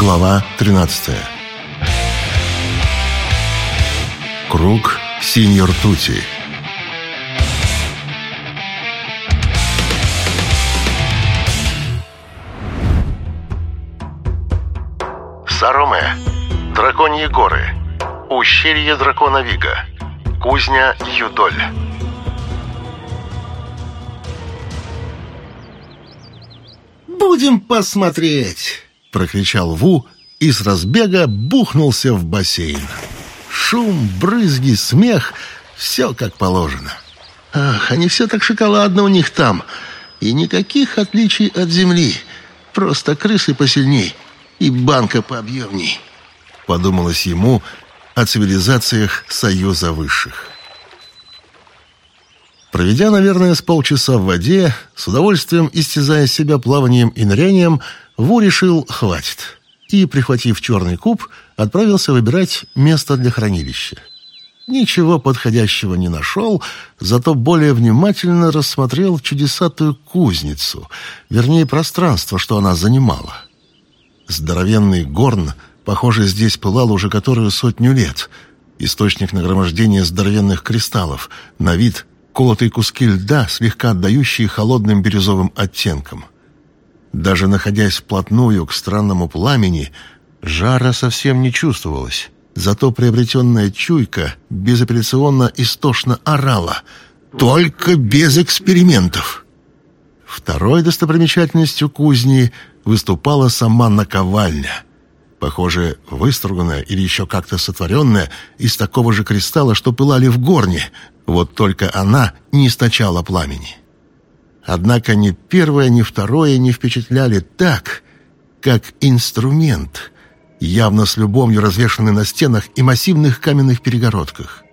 Глава 13 Круг синьор ртути Сароме Драконьи горы Ущелье дракона Вига Кузня Юдоль. «Будем посмотреть!» — прокричал Ву и с разбега бухнулся в бассейн. Шум, брызги, смех — все как положено. Ах, они все так шоколадно у них там. И никаких отличий от земли. Просто крысы посильней и банка пообъемней. Подумалось ему о цивилизациях Союза Высших. Проведя, наверное, с полчаса в воде, с удовольствием истязая себя плаванием и нырянием, Ву решил «хватит» и, прихватив черный куб, отправился выбирать место для хранилища. Ничего подходящего не нашел, зато более внимательно рассмотрел чудесатую кузницу, вернее, пространство, что она занимала. Здоровенный горн, похоже, здесь пылал уже которую сотню лет. Источник нагромождения здоровенных кристаллов, на вид колотые куски льда, слегка отдающие холодным бирюзовым оттенком. Даже находясь вплотную к странному пламени, жара совсем не чувствовалось. Зато приобретенная чуйка безапелляционно истошно орала. «Только без экспериментов!» Второй достопримечательностью кузни выступала сама наковальня. Похоже, выструганная или еще как-то сотворенная из такого же кристалла, что пылали в горне, вот только она не источала пламени. Однако ни первое, ни второе не впечатляли так, как инструмент, явно с любовью развешанный на стенах и массивных каменных перегородках.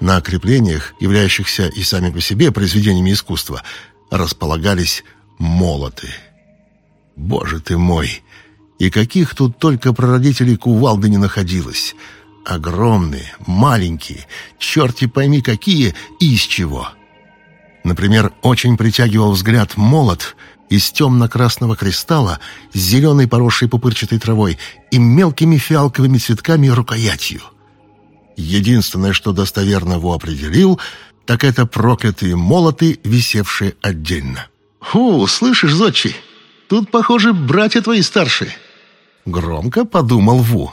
На окреплениях, являющихся и сами по себе произведениями искусства, располагались молоты. Боже ты мой! И каких тут только прародителей кувалды не находилось! Огромные, маленькие, черти пойми какие и из чего — Например, очень притягивал взгляд молот из темно-красного кристалла с зеленой поросшей пупырчатой травой и мелкими фиалковыми цветками рукоятью. Единственное, что достоверно его определил, так это проклятые молоты, висевшие отдельно. «Фу, слышишь, Зодчий, тут, похоже, братья твои старшие». Громко подумал Ву.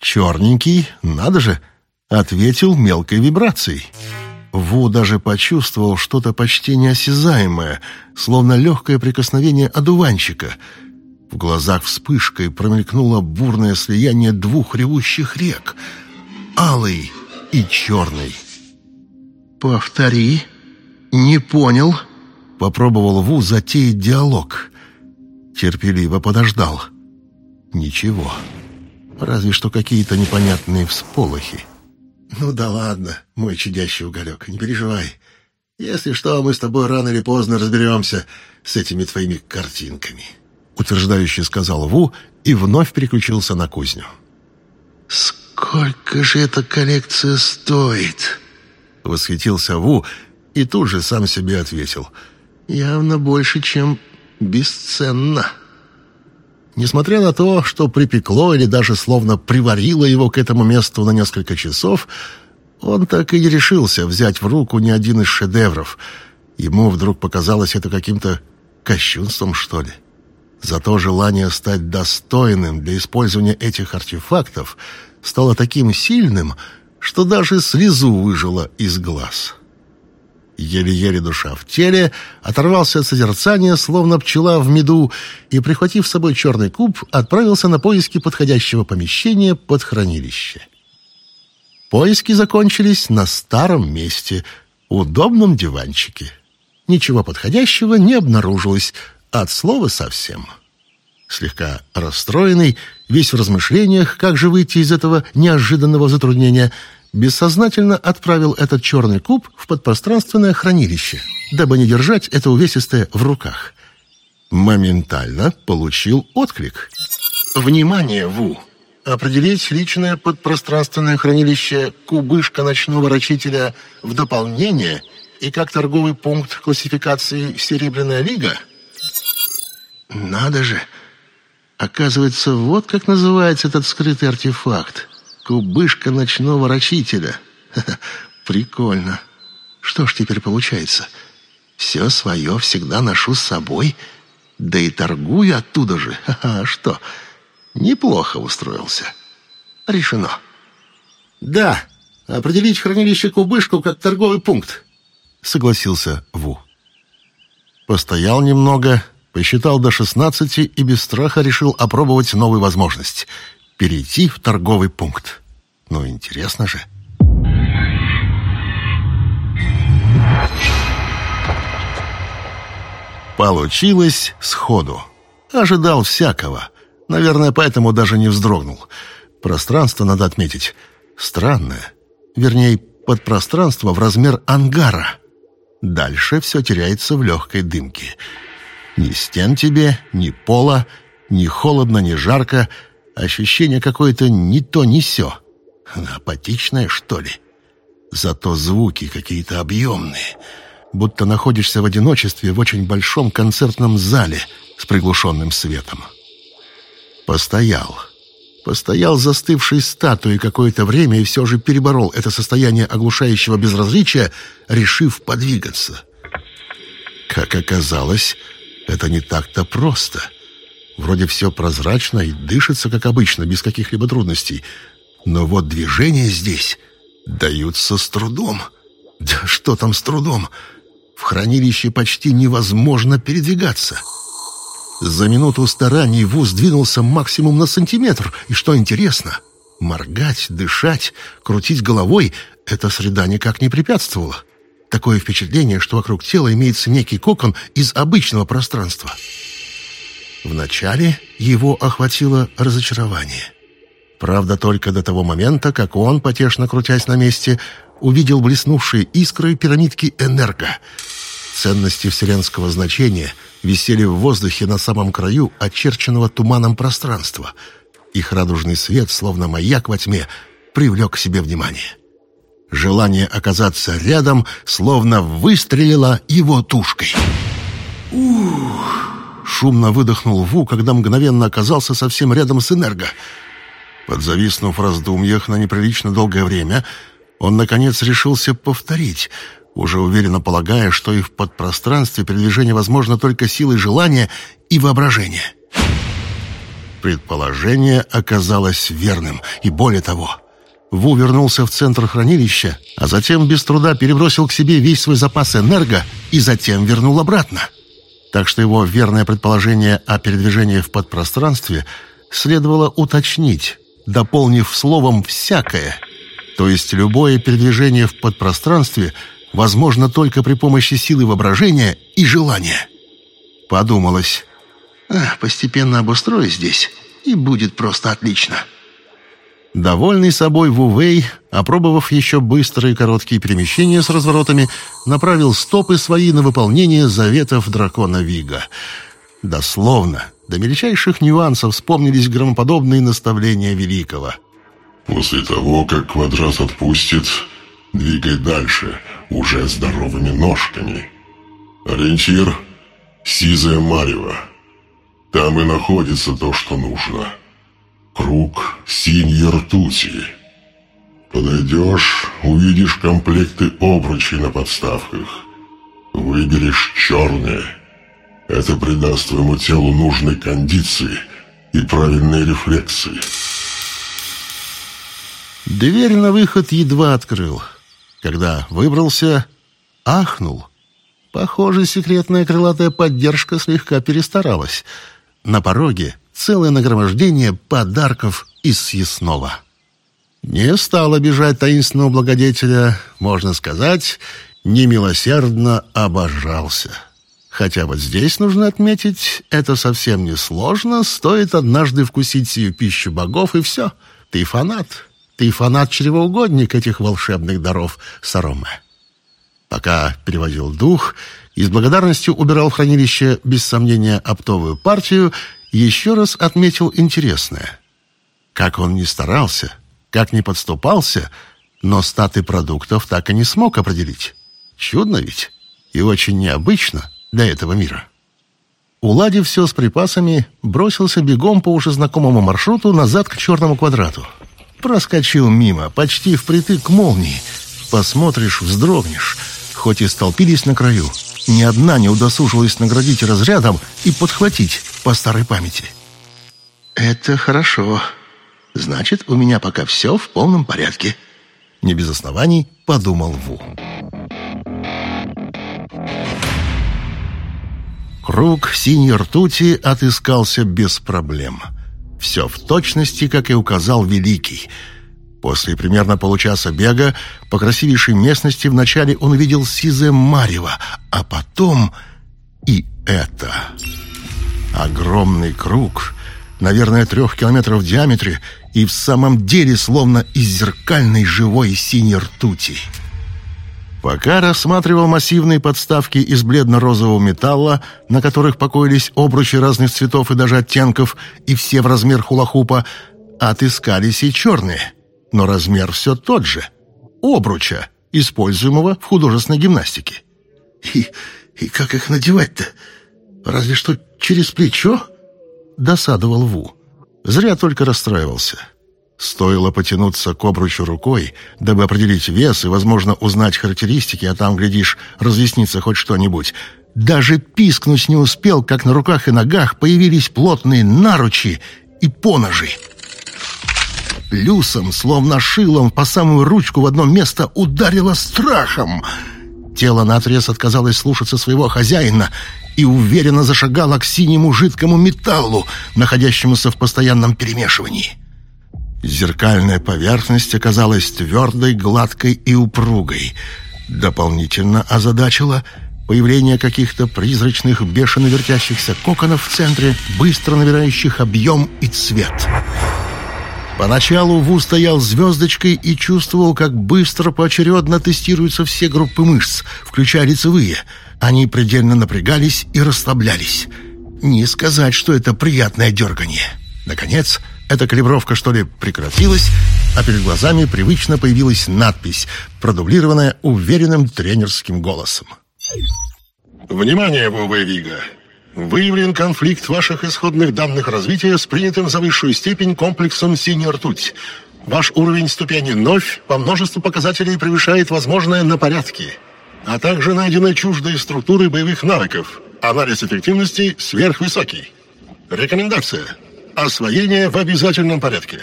«Черненький, надо же!» — ответил мелкой вибрацией. Ву даже почувствовал что-то почти неосязаемое, словно легкое прикосновение одуванчика. В глазах вспышкой промелькнуло бурное слияние двух ревущих рек — алый и черный. «Повтори. Не понял?» — попробовал Ву затеять диалог. Терпеливо подождал. «Ничего. Разве что какие-то непонятные всполохи». «Ну да ладно, мой чудящий уголек, не переживай. Если что, мы с тобой рано или поздно разберемся с этими твоими картинками», — утверждающе сказал Ву и вновь переключился на кузню. «Сколько же эта коллекция стоит?» — восхитился Ву и тут же сам себе ответил. «Явно больше, чем бесценно». Несмотря на то, что припекло или даже словно приварило его к этому месту на несколько часов, он так и не решился взять в руку ни один из шедевров. Ему вдруг показалось это каким-то кощунством, что ли. Зато желание стать достойным для использования этих артефактов стало таким сильным, что даже слезу выжило из глаз еле-еле душа в теле, оторвался от созерцания, словно пчела в меду, и, прихватив с собой черный куб, отправился на поиски подходящего помещения под хранилище. Поиски закончились на старом месте, удобном диванчике. Ничего подходящего не обнаружилось, от слова совсем. Слегка расстроенный, весь в размышлениях, как же выйти из этого неожиданного затруднения – бессознательно отправил этот черный куб в подпространственное хранилище, дабы не держать это увесистое в руках. Моментально получил отклик. «Внимание, Ву! Определить личное подпространственное хранилище кубышка ночного рачителя в дополнение и как торговый пункт классификации «Серебряная лига»?» «Надо же! Оказывается, вот как называется этот скрытый артефакт. Кубышка ночного рачителя. Прикольно. Что ж теперь получается? Все свое всегда ношу с собой, да и торгую оттуда же. А что? Неплохо устроился. Решено. Да, определить хранилище Кубышку как торговый пункт, согласился Ву. Постоял немного, посчитал до шестнадцати и без страха решил опробовать новую возможность — перейти в торговый пункт. Ну, интересно же. Получилось сходу. Ожидал всякого. Наверное, поэтому даже не вздрогнул. Пространство, надо отметить, странное. Вернее, подпространство в размер ангара. Дальше все теряется в легкой дымке. Ни стен тебе, ни пола, ни холодно, ни жарко. Ощущение какое-то не то, не сё. Апатичное, что ли? Зато звуки какие-то объемные — будто находишься в одиночестве в очень большом концертном зале с приглушенным светом. Постоял. Постоял застывшей статуей какое-то время и все же переборол это состояние оглушающего безразличия, решив подвигаться. Как оказалось, это не так-то просто. Вроде все прозрачно и дышится, как обычно, без каких-либо трудностей. Но вот движения здесь даются с трудом. Да что там с трудом? В хранилище почти невозможно передвигаться. За минуту стараний Вуз двинулся максимум на сантиметр. И что интересно, моргать, дышать, крутить головой — эта среда никак не препятствовала. Такое впечатление, что вокруг тела имеется некий кокон из обычного пространства. Вначале его охватило разочарование. Правда, только до того момента, как он, потешно крутясь на месте, увидел блеснувшие искры пирамидки «Энерго». Ценности вселенского значения висели в воздухе на самом краю очерченного туманом пространства. Их радужный свет, словно маяк во тьме, привлек к себе внимание. Желание оказаться рядом словно выстрелило его тушкой. «Ух!» — шумно выдохнул Ву, когда мгновенно оказался совсем рядом с Энерго. Подзависнув в раздумьях на неприлично долгое время, он, наконец, решился повторить, уже уверенно полагая, что и в подпространстве передвижение возможно только силой желания и воображения. Предположение оказалось верным, и более того, Ву вернулся в центр хранилища, а затем без труда перебросил к себе весь свой запас энерго и затем вернул обратно. Так что его верное предположение о передвижении в подпространстве следовало уточнить, дополнив словом «всякое», то есть любое передвижение в подпространстве возможно только при помощи силы воображения и желания. Подумалось, постепенно обустрою здесь, и будет просто отлично. Довольный собой Вувей, опробовав еще быстрые короткие перемещения с разворотами, направил стопы свои на выполнение заветов дракона Вига. Дословно, до мельчайших нюансов вспомнились громоподобные наставления Великого — После того, как квадрат отпустит, двигай дальше, уже здоровыми ножками. Ориентир — сизая марево. Там и находится то, что нужно. Круг синей ртути. Подойдешь, увидишь комплекты обручей на подставках. Выберешь черные. Это придаст твоему телу нужной кондиции и правильные рефлексы. Дверь на выход едва открыл. Когда выбрался, ахнул. Похоже, секретная крылатая поддержка слегка перестаралась. На пороге целое нагромождение подарков из съестного. Не стал обижать таинственного благодетеля, можно сказать, немилосердно обожался. Хотя вот здесь нужно отметить, это совсем не сложно, стоит однажды вкусить сию пищу богов, и все, ты фанат. Ты фанат-чревоугодник этих волшебных даров, Сароме. Пока переводил дух и с благодарностью убирал в хранилище, без сомнения, оптовую партию, еще раз отметил интересное. Как он ни старался, как ни подступался, но статы продуктов так и не смог определить. Чудно ведь и очень необычно для этого мира. Уладив все с припасами, бросился бегом по уже знакомому маршруту назад к черному квадрату. Проскочил мимо, почти впритык к молнии. Посмотришь, вздрогнешь. Хоть и столпились на краю, ни одна не удосужилась наградить разрядом и подхватить по старой памяти. «Это хорошо. Значит, у меня пока все в полном порядке», — не без оснований подумал Ву. Круг синей ртути отыскался без проблем. Все в точности, как и указал Великий. После примерно получаса бега по красивейшей местности вначале он увидел сизое марево, а потом и это. Огромный круг, наверное, трех километров в диаметре, и в самом деле словно из зеркальной живой синей ртути. Пока рассматривал массивные подставки из бледно-розового металла, на которых покоились обручи разных цветов и даже оттенков, и все в размер хулахупа, отыскались и черные. Но размер все тот же — обруча, используемого в художественной гимнастике. «И, и как их надевать-то? Разве что через плечо?» — досадовал Ву. Зря только расстраивался. Стоило потянуться к обручу рукой, дабы определить вес и, возможно, узнать характеристики, а там, глядишь, разъяснится хоть что-нибудь. Даже пискнуть не успел, как на руках и ногах появились плотные наручи и поножи. Люсом, словно шилом, по самую ручку в одно место ударило страхом. Тело наотрез отказалось слушаться своего хозяина и уверенно зашагало к синему жидкому металлу, находящемуся в постоянном перемешивании. Зеркальная поверхность оказалась твердой, гладкой и упругой. Дополнительно озадачило появление каких-то призрачных, бешено вертящихся коконов в центре, быстро набирающих объем и цвет. Поначалу Ву стоял звездочкой и чувствовал, как быстро поочередно тестируются все группы мышц, включая лицевые. Они предельно напрягались и расслаблялись. Не сказать, что это приятное дергание. Наконец, эта калибровка, что ли, прекратилась, а перед глазами привычно появилась надпись, продублированная уверенным тренерским голосом. Внимание, Вова Вига! Выявлен конфликт ваших исходных данных развития с принятым за высшую степень комплексом «Синяя ртуть». Ваш уровень ступени «Новь» по множеству показателей превышает возможное на порядке, а также найдены чуждые структуры боевых навыков. Анализ эффективности сверхвысокий. Рекомендация – Освоение в обязательном порядке.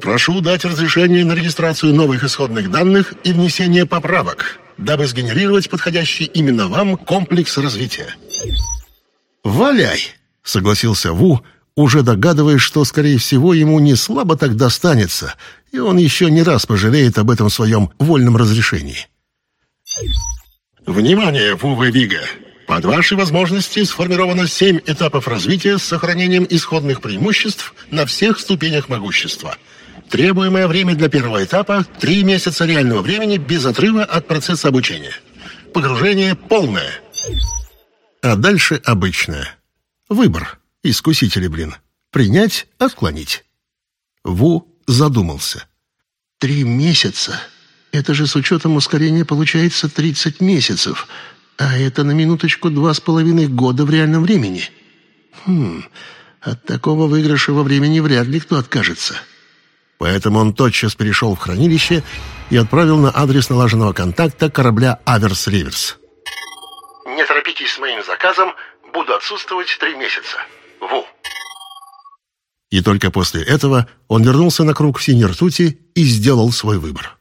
Прошу дать разрешение на регистрацию новых исходных данных и внесение поправок, дабы сгенерировать подходящий именно вам комплекс развития. «Валяй!» — согласился Ву, уже догадываясь, что, скорее всего, ему не слабо так достанется, и он еще не раз пожалеет об этом своем вольном разрешении. «Внимание, Ву Вига! Под ваши возможности сформировано семь этапов развития с сохранением исходных преимуществ на всех ступенях могущества. Требуемое время для первого этапа – три месяца реального времени без отрыва от процесса обучения. Погружение полное. А дальше обычное. Выбор. Искусители, блин. Принять, отклонить. Ву задумался. Три месяца? Это же с учетом ускорения получается 30 месяцев – а это на минуточку два с половиной года в реальном времени. Хм, от такого выигрыша во времени вряд ли кто откажется. Поэтому он тотчас перешел в хранилище и отправил на адрес налаженного контакта корабля «Аверс Риверс». «Не торопитесь с моим заказом, буду отсутствовать три месяца. Ву». И только после этого он вернулся на круг синей ртути и сделал свой выбор.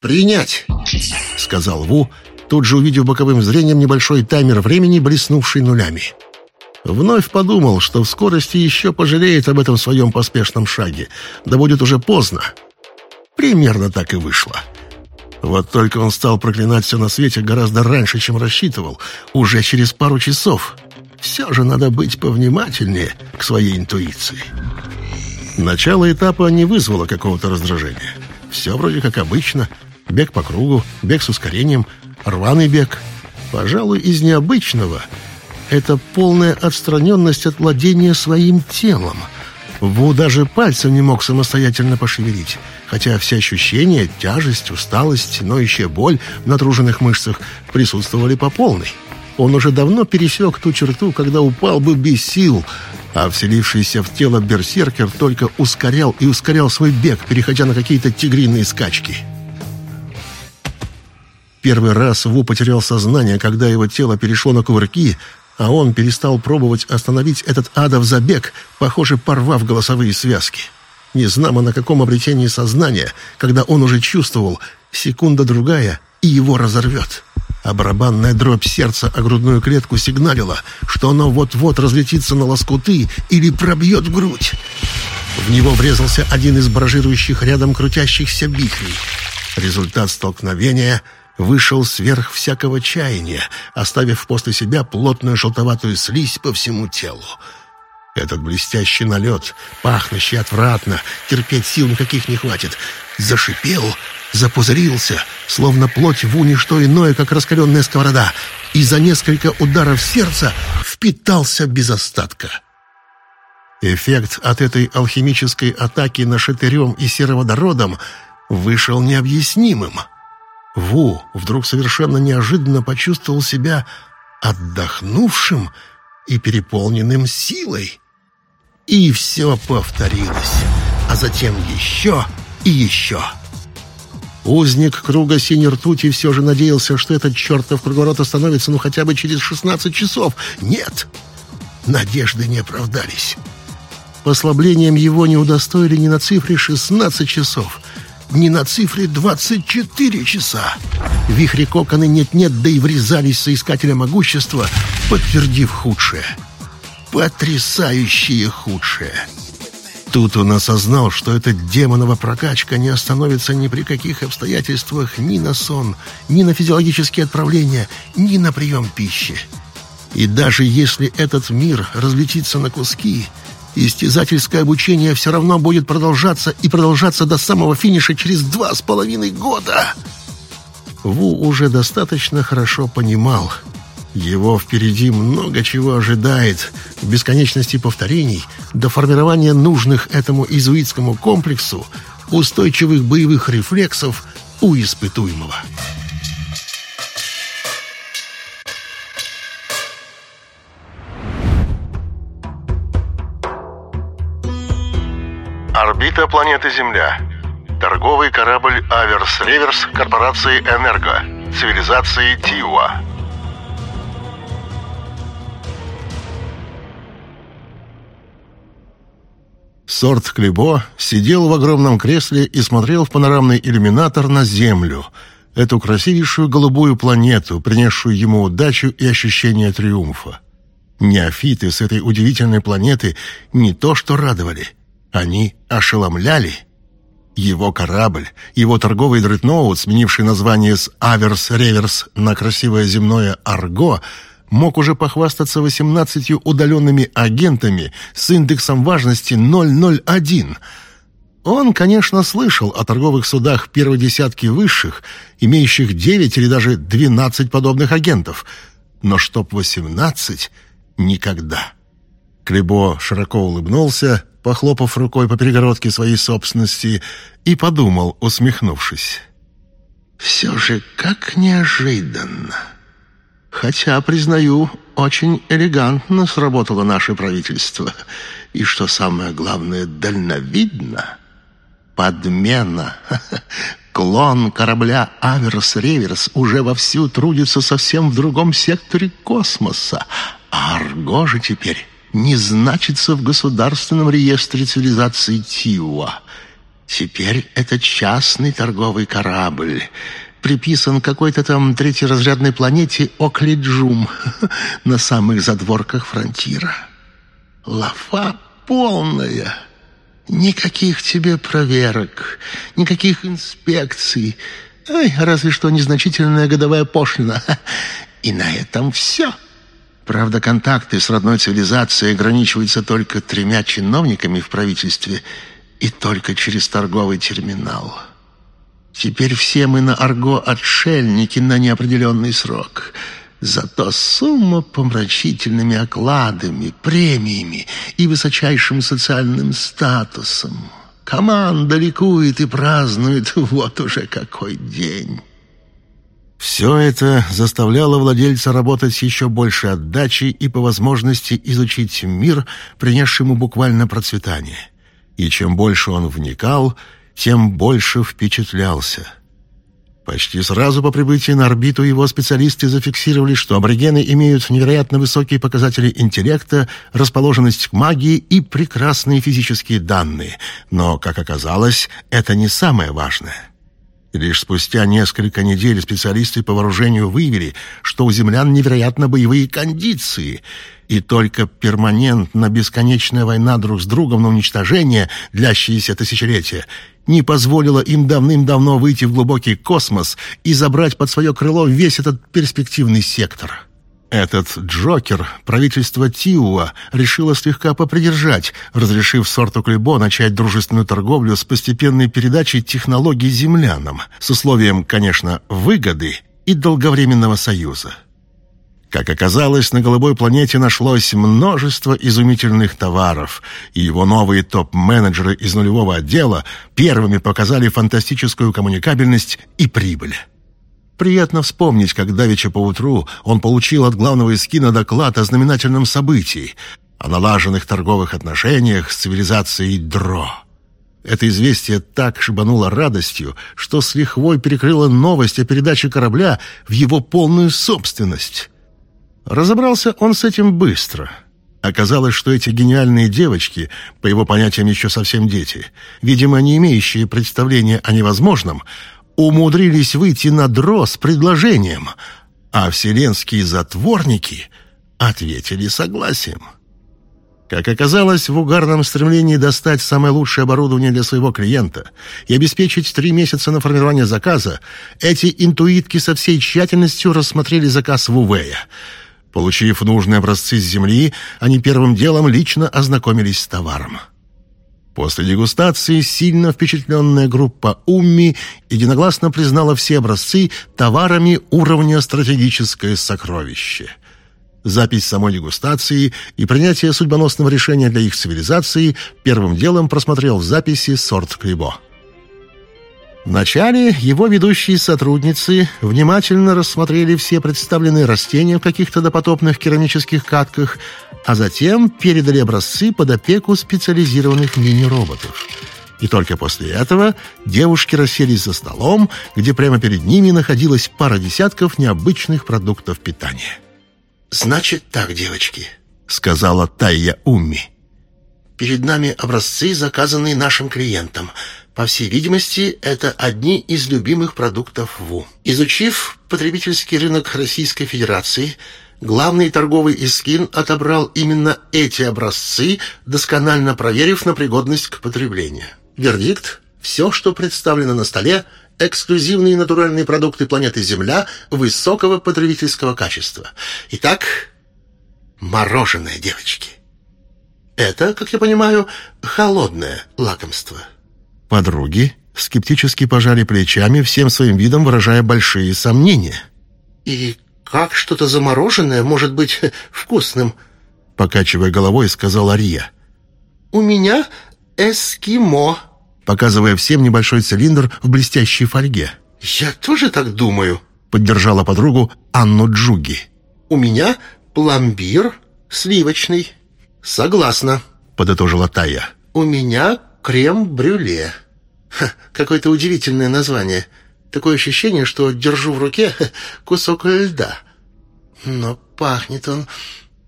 «Принять», — сказал Ву, тут же увидев боковым зрением небольшой таймер времени, блеснувший нулями. Вновь подумал, что в скорости еще пожалеет об этом своем поспешном шаге, да будет уже поздно. Примерно так и вышло. Вот только он стал проклинать все на свете гораздо раньше, чем рассчитывал, уже через пару часов. Все же надо быть повнимательнее к своей интуиции. Начало этапа не вызвало какого-то раздражения. Все вроде как обычно. Бег по кругу, бег с ускорением — Рваный бег. Пожалуй, из необычного. Это полная отстраненность от владения своим телом. Ву даже пальцем не мог самостоятельно пошевелить, хотя все ощущения, тяжесть, усталость, ноющая боль в натруженных мышцах присутствовали по полной. Он уже давно пересек ту черту, когда упал бы без сил, а вселившийся в тело берсеркер только ускорял и ускорял свой бег, переходя на какие-то тигриные скачки. Первый раз Ву потерял сознание, когда его тело перешло на кувырки, а он перестал пробовать остановить этот адов забег, похоже, порвав голосовые связки. Не знамо на каком обретении сознания, когда он уже чувствовал, секунда-другая, и его разорвет. А барабанная дробь сердца о грудную клетку сигналила, что оно вот-вот разлетится на лоскуты или пробьет грудь. В него врезался один из баражирующих рядом крутящихся бихрей. Результат столкновения — вышел сверх всякого чаяния, оставив после себя плотную желтоватую слизь по всему телу. Этот блестящий налет, пахнущий отвратно, терпеть сил никаких не хватит, зашипел, запузырился, словно плоть в уни что иное, как раскаленная сковорода, и за несколько ударов сердца впитался без остатка. Эффект от этой алхимической атаки на шатырем и сероводородом вышел необъяснимым — Ву вдруг совершенно неожиданно почувствовал себя отдохнувшим и переполненным силой. И все повторилось, а затем еще и еще. Узник круга синей ртути все же надеялся, что этот чертов круговорот остановится ну хотя бы через 16 часов. Нет, надежды не оправдались. Послаблением его не удостоили ни на цифре 16 часов — не на цифре 24 часа. Вихри коконы нет-нет, да и врезались соискателя могущества, подтвердив худшее. Потрясающее худшее. Тут он осознал, что эта демонова прокачка не остановится ни при каких обстоятельствах ни на сон, ни на физиологические отправления, ни на прием пищи. И даже если этот мир разлетится на куски, Истязательское обучение все равно будет продолжаться и продолжаться до самого финиша через два с половиной года. Ву уже достаточно хорошо понимал. Его впереди много чего ожидает, в бесконечности повторений, до формирования нужных этому иезуитскому комплексу устойчивых боевых рефлексов у испытуемого. Орбита планеты Земля. Торговый корабль «Аверс-Реверс» корпорации «Энерго». Цивилизации Тиуа. Сорт Клебо сидел в огромном кресле и смотрел в панорамный иллюминатор на Землю, эту красивейшую голубую планету, принесшую ему удачу и ощущение триумфа. Неофиты с этой удивительной планеты не то что радовали — они ошеломляли. Его корабль, его торговый дредноут, сменивший название с «Аверс-Реверс» на красивое земное «Арго», мог уже похвастаться 18 удаленными агентами с индексом важности 001. Он, конечно, слышал о торговых судах первой десятки высших, имеющих 9 или даже 12 подобных агентов, но чтоб 18 — никогда. Клебо широко улыбнулся, похлопав рукой по перегородке своей собственности, и подумал, усмехнувшись. «Все же как неожиданно. Хотя, признаю, очень элегантно сработало наше правительство. И что самое главное, дальновидно. Подмена. Клон корабля «Аверс-Реверс» уже вовсю трудится совсем в другом секторе космоса. А Арго же теперь не значится в государственном реестре цивилизации Тиуа. Теперь это частный торговый корабль, приписан какой-то там третьеразрядной планете Оклиджум на самых задворках фронтира. Лафа полная. Никаких тебе проверок, никаких инспекций. Ай, разве что незначительная годовая пошлина. И на этом все. Правда, контакты с родной цивилизацией ограничиваются только тремя чиновниками в правительстве и только через торговый терминал. Теперь все мы на Арго отшельники на неопределенный срок. Зато сумма помрачительными окладами, премиями и высочайшим социальным статусом. Команда ликует и празднует вот уже какой день. Все это заставляло владельца работать с еще большей отдачей и по возможности изучить мир, принесший ему буквально процветание. И чем больше он вникал, тем больше впечатлялся. Почти сразу по прибытии на орбиту его специалисты зафиксировали, что аборигены имеют невероятно высокие показатели интеллекта, расположенность к магии и прекрасные физические данные. Но, как оказалось, это не самое важное. Лишь спустя несколько недель специалисты по вооружению выявили, что у землян невероятно боевые кондиции, и только перманентно бесконечная война друг с другом на уничтожение, длящаяся тысячелетия, не позволила им давным-давно выйти в глубокий космос и забрать под свое крыло весь этот перспективный сектор. Этот Джокер правительство Тиуа решило слегка попридержать, разрешив сорту Клебо начать дружественную торговлю с постепенной передачей технологий землянам, с условием, конечно, выгоды и долговременного союза. Как оказалось, на голубой планете нашлось множество изумительных товаров, и его новые топ-менеджеры из нулевого отдела первыми показали фантастическую коммуникабельность и прибыль. Приятно вспомнить, как давеча поутру он получил от главного эскина доклад о знаменательном событии, о налаженных торговых отношениях с цивилизацией Дро. Это известие так шибануло радостью, что с лихвой перекрыло новость о передаче корабля в его полную собственность. Разобрался он с этим быстро. Оказалось, что эти гениальные девочки, по его понятиям еще совсем дети, видимо, не имеющие представления о невозможном, умудрились выйти на дро с предложением, а вселенские затворники ответили согласием. Как оказалось, в угарном стремлении достать самое лучшее оборудование для своего клиента и обеспечить три месяца на формирование заказа, эти интуитки со всей тщательностью рассмотрели заказ Вувея. Получив нужные образцы с земли, они первым делом лично ознакомились с товаром. После дегустации сильно впечатленная группа Умми единогласно признала все образцы товарами уровня «стратегическое сокровище». Запись самой дегустации и принятие судьбоносного решения для их цивилизации первым делом просмотрел записи сорт Клибо. Вначале его ведущие сотрудницы внимательно рассмотрели все представленные растения в каких-то допотопных керамических катках, а затем передали образцы под опеку специализированных мини-роботов. И только после этого девушки расселись за столом, где прямо перед ними находилась пара десятков необычных продуктов питания. «Значит так, девочки», — сказала Тайя Умми. «Перед нами образцы, заказанные нашим клиентам — по всей видимости, это одни из любимых продуктов ВУ. Изучив потребительский рынок Российской Федерации, главный торговый Искин отобрал именно эти образцы, досконально проверив на пригодность к потреблению. Вердикт – все, что представлено на столе – эксклюзивные натуральные продукты планеты Земля высокого потребительского качества. Итак, мороженое, девочки. Это, как я понимаю, холодное лакомство – Подруги скептически пожали плечами, всем своим видом выражая большие сомнения. «И как что-то замороженное может быть вкусным?» Покачивая головой, сказала Рия. «У меня эскимо», показывая всем небольшой цилиндр в блестящей фольге. «Я тоже так думаю», поддержала подругу Анну Джуги. «У меня пломбир сливочный». «Согласна», подытожила Тая. «У меня крем-брюле». Какое-то удивительное название. Такое ощущение, что держу в руке кусок льда. Но пахнет он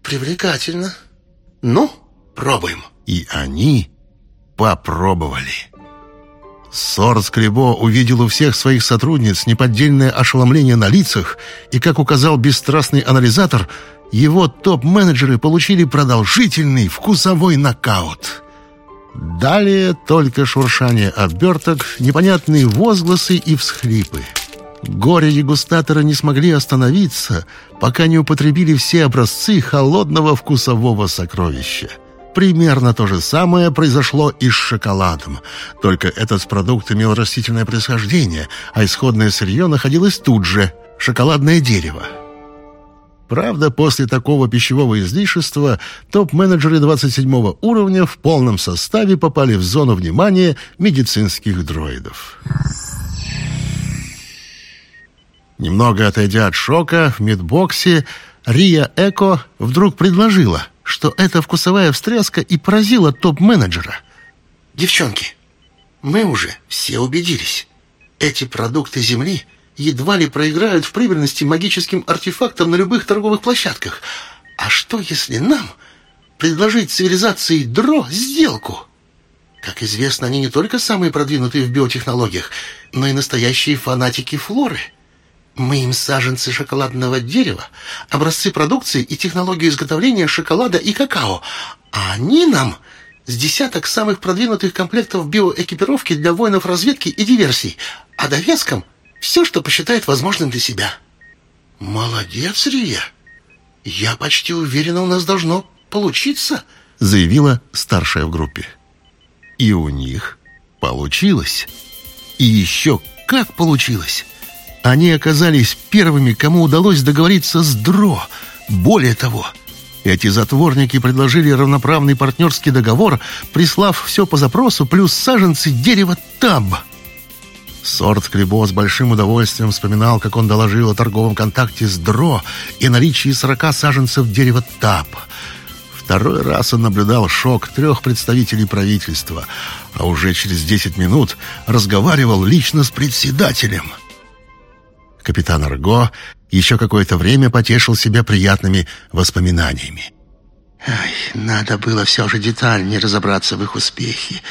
привлекательно. Ну, пробуем. И они попробовали. Сорс Клебо увидел у всех своих сотрудниц неподдельное ошеломление на лицах, и, как указал бесстрастный анализатор, его топ-менеджеры получили продолжительный вкусовой нокаут. Далее только шуршание оберток, непонятные возгласы и всхлипы. Горе-дегустаторы не смогли остановиться, пока не употребили все образцы холодного вкусового сокровища. Примерно то же самое произошло и с шоколадом. Только этот продукт имел растительное происхождение, а исходное сырье находилось тут же – шоколадное дерево. Правда, после такого пищевого излишества топ-менеджеры 27 уровня в полном составе попали в зону внимания медицинских дроидов. Немного отойдя от шока, в медбоксе Рия Эко вдруг предложила, что эта вкусовая встряска и поразила топ-менеджера. «Девчонки, мы уже все убедились. Эти продукты Земли едва ли проиграют в прибыльности магическим артефактам на любых торговых площадках. А что, если нам предложить цивилизации Дро сделку?» Как известно, они не только самые продвинутые в биотехнологиях, но и настоящие фанатики флоры — мы им саженцы шоколадного дерева, образцы продукции и технологию изготовления шоколада и какао, а они нам с десяток самых продвинутых комплектов биоэкипировки для воинов разведки и диверсий, а довеском все, что посчитает возможным для себя. Молодец, Рия. Я почти уверена, у нас должно получиться, заявила старшая в группе. И у них получилось. И еще как получилось. Они оказались первыми, кому удалось договориться с Дро. Более того, эти затворники предложили равноправный партнерский договор, прислав все по запросу, плюс саженцы дерева таб. Сорт Клебо с большим удовольствием вспоминал, как он доложил о торговом контакте с Дро и наличии сорока саженцев дерева таб. Второй раз он наблюдал шок трех представителей правительства, а уже через десять минут разговаривал лично с председателем — Капитан Арго еще какое-то время потешил себя приятными воспоминаниями. Ай, надо было все же детальнее разобраться в их успехе.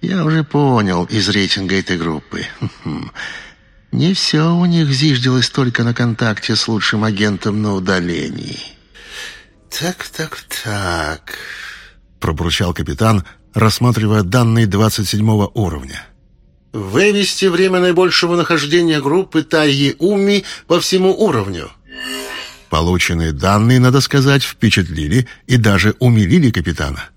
Я уже понял из рейтинга этой группы. Не все у них зиждилось только на контакте с лучшим агентом на удалении. «Так, так, так...» — пробурчал капитан, рассматривая данные 27 уровня. Вывести время наибольшего нахождения группы Тайи Уми по всему уровню. Полученные данные, надо сказать, впечатлили и даже умилили капитана.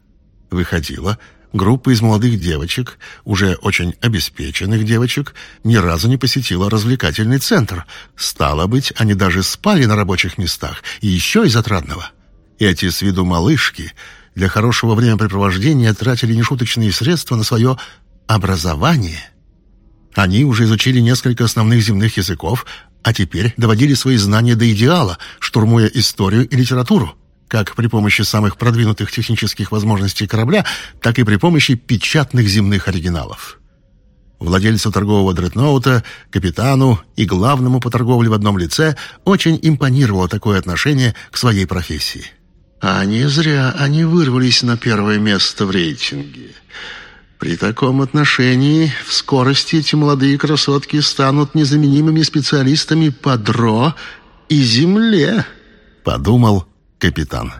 Выходило, группа из молодых девочек, уже очень обеспеченных девочек, ни разу не посетила развлекательный центр. Стало быть, они даже спали на рабочих местах, и еще из отрадного. Эти с виду малышки для хорошего времяпрепровождения тратили нешуточные средства на свое образование – они уже изучили несколько основных земных языков, а теперь доводили свои знания до идеала, штурмуя историю и литературу, как при помощи самых продвинутых технических возможностей корабля, так и при помощи печатных земных оригиналов. Владельцу торгового дредноута, капитану и главному по торговле в одном лице очень импонировало такое отношение к своей профессии. А не зря они вырвались на первое место в рейтинге. При таком отношении в скорости эти молодые красотки станут незаменимыми специалистами по дро и земле, подумал капитан.